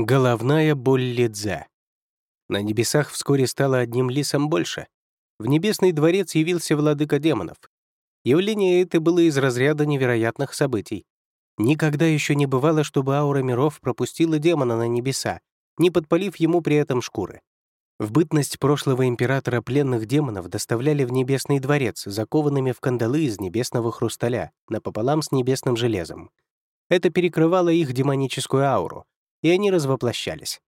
Головная боль Лидзе. На небесах вскоре стало одним лисом больше. В небесный дворец явился владыка демонов. Явление это было из разряда невероятных событий. Никогда еще не бывало, чтобы аура миров пропустила демона на небеса, не подпалив ему при этом шкуры. В бытность прошлого императора пленных демонов доставляли в небесный дворец, закованными в кандалы из небесного хрусталя, напополам с небесным железом. Это перекрывало их демоническую ауру, и они развоплощались.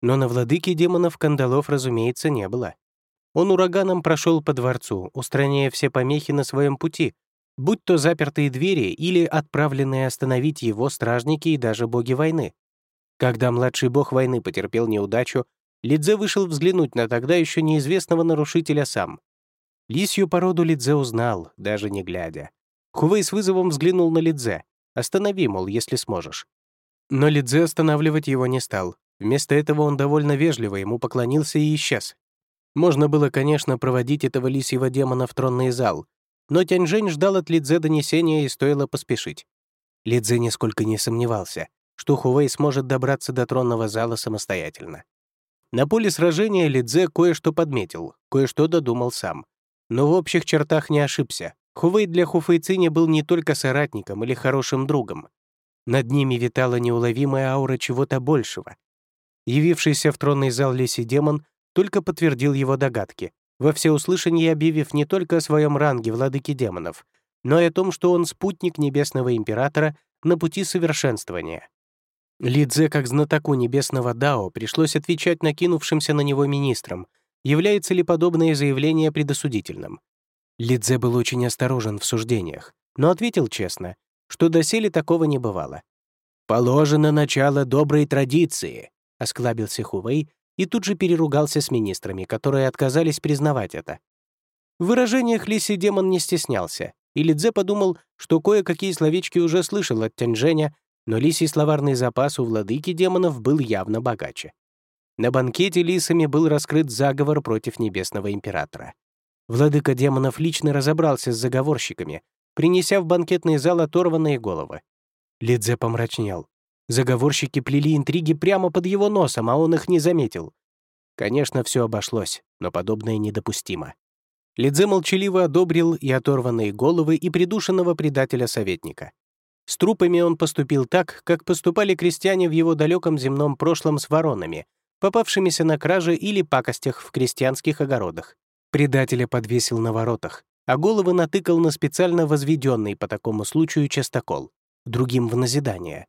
Но на владыке демонов кандалов, разумеется, не было. Он ураганом прошел по дворцу, устраняя все помехи на своем пути, будь то запертые двери или отправленные остановить его стражники и даже боги войны. Когда младший бог войны потерпел неудачу, Лидзе вышел взглянуть на тогда еще неизвестного нарушителя сам. Лисью породу Лидзе узнал, даже не глядя. Хувей с вызовом взглянул на Лидзе. «Останови, мол, если сможешь». Но Лидзе останавливать его не стал. Вместо этого он довольно вежливо ему поклонился и исчез. Можно было, конечно, проводить этого лисьего демона в тронный зал, но Тяньжэнь ждал от Лидзе донесения и стоило поспешить. Лидзе нисколько не сомневался, что Хувей сможет добраться до тронного зала самостоятельно. На поле сражения Лидзе кое-что подметил, кое-что додумал сам. Но в общих чертах не ошибся. Хувей для Хуфэйциня был не только соратником или хорошим другом, над ними витала неуловимая аура чего-то большего. Явившийся в тронный зал лисий демон только подтвердил его догадки, во всеуслышание объявив не только о своем ранге владыки демонов, но и о том, что он спутник небесного императора на пути совершенствования. Лидзе, как знатоку небесного Дао, пришлось отвечать накинувшимся на него министрам, является ли подобное заявление предосудительным. Лидзе был очень осторожен в суждениях, но ответил честно — что доселе такого не бывало. «Положено начало доброй традиции», — осклабился Хувей и тут же переругался с министрами, которые отказались признавать это. В выражениях Лиси демон не стеснялся, и Лидзе подумал, что кое-какие словечки уже слышал от Тяньжэня, но лисий словарный запас у владыки демонов был явно богаче. На банкете лисами был раскрыт заговор против небесного императора. Владыка демонов лично разобрался с заговорщиками, принеся в банкетный зал оторванные головы. Лидзе помрачнел. Заговорщики плели интриги прямо под его носом, а он их не заметил. Конечно, все обошлось, но подобное недопустимо. Лидзе молчаливо одобрил и оторванные головы, и придушенного предателя-советника. С трупами он поступил так, как поступали крестьяне в его далеком земном прошлом с воронами, попавшимися на краже или пакостях в крестьянских огородах. Предателя подвесил на воротах, а головы натыкал на специально возведенный по такому случаю частокол, другим в назидание.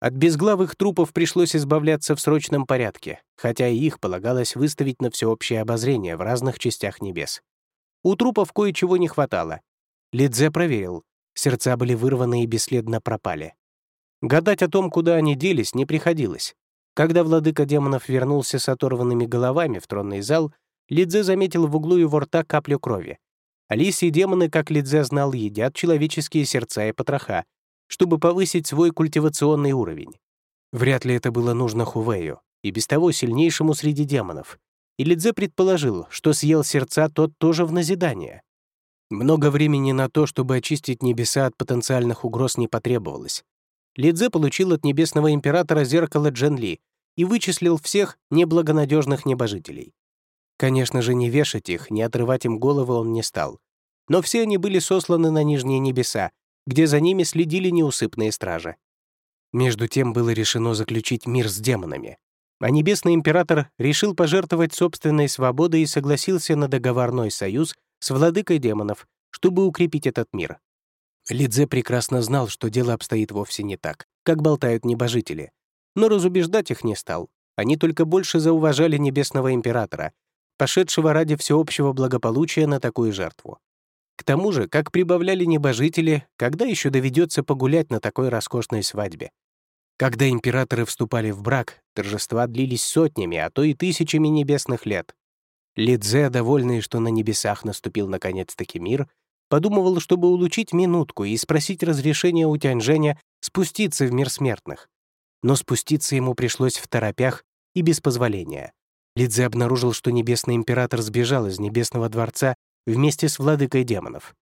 От безглавых трупов пришлось избавляться в срочном порядке, хотя и их полагалось выставить на всеобщее обозрение в разных частях небес. У трупов кое-чего не хватало. Лидзе проверил. Сердца были вырваны и бесследно пропали. Гадать о том, куда они делись, не приходилось. Когда владыка демонов вернулся с оторванными головами в тронный зал, Лидзе заметил в углу его рта каплю крови. Алисии демоны, как Лидзе знал, едят человеческие сердца и потроха, чтобы повысить свой культивационный уровень. Вряд ли это было нужно Хувею, и без того сильнейшему среди демонов. И Лидзе предположил, что съел сердца тот тоже в назидание. Много времени на то, чтобы очистить небеса от потенциальных угроз, не потребовалось. Лидзе получил от небесного императора зеркало Дженли и вычислил всех неблагонадежных небожителей. Конечно же, не вешать их, не отрывать им головы он не стал. Но все они были сосланы на нижние небеса, где за ними следили неусыпные стражи. Между тем было решено заключить мир с демонами. А небесный император решил пожертвовать собственной свободой и согласился на договорной союз с владыкой демонов, чтобы укрепить этот мир. Лидзе прекрасно знал, что дело обстоит вовсе не так, как болтают небожители. Но разубеждать их не стал. Они только больше зауважали небесного императора пошедшего ради всеобщего благополучия на такую жертву. К тому же, как прибавляли небожители, когда еще доведется погулять на такой роскошной свадьбе? Когда императоры вступали в брак, торжества длились сотнями, а то и тысячами небесных лет. Лидзе, довольный, что на небесах наступил наконец-таки мир, подумывал, чтобы улучить минутку и спросить разрешения у Тяньжэня спуститься в мир смертных. Но спуститься ему пришлось в торопях и без позволения. Лидзе обнаружил, что Небесный Император сбежал из Небесного Дворца вместе с владыкой демонов.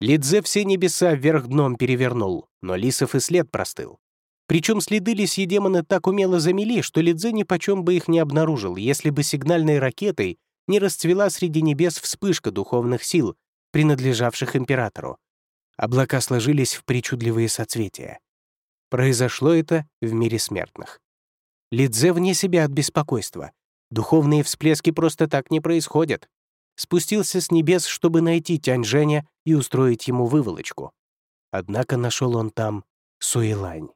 Лидзе все небеса вверх дном перевернул, но Лисов и след простыл. Причем следы лисьи демона так умело замели, что Лидзе нипочем бы их не обнаружил, если бы сигнальной ракетой не расцвела среди небес вспышка духовных сил, принадлежавших императору. Облака сложились в причудливые соцветия. Произошло это в мире смертных. Лидзе вне себя от беспокойства. Духовные всплески просто так не происходят. Спустился с небес, чтобы найти Тянь-Женя и устроить ему выволочку. Однако нашел он там Суэлань.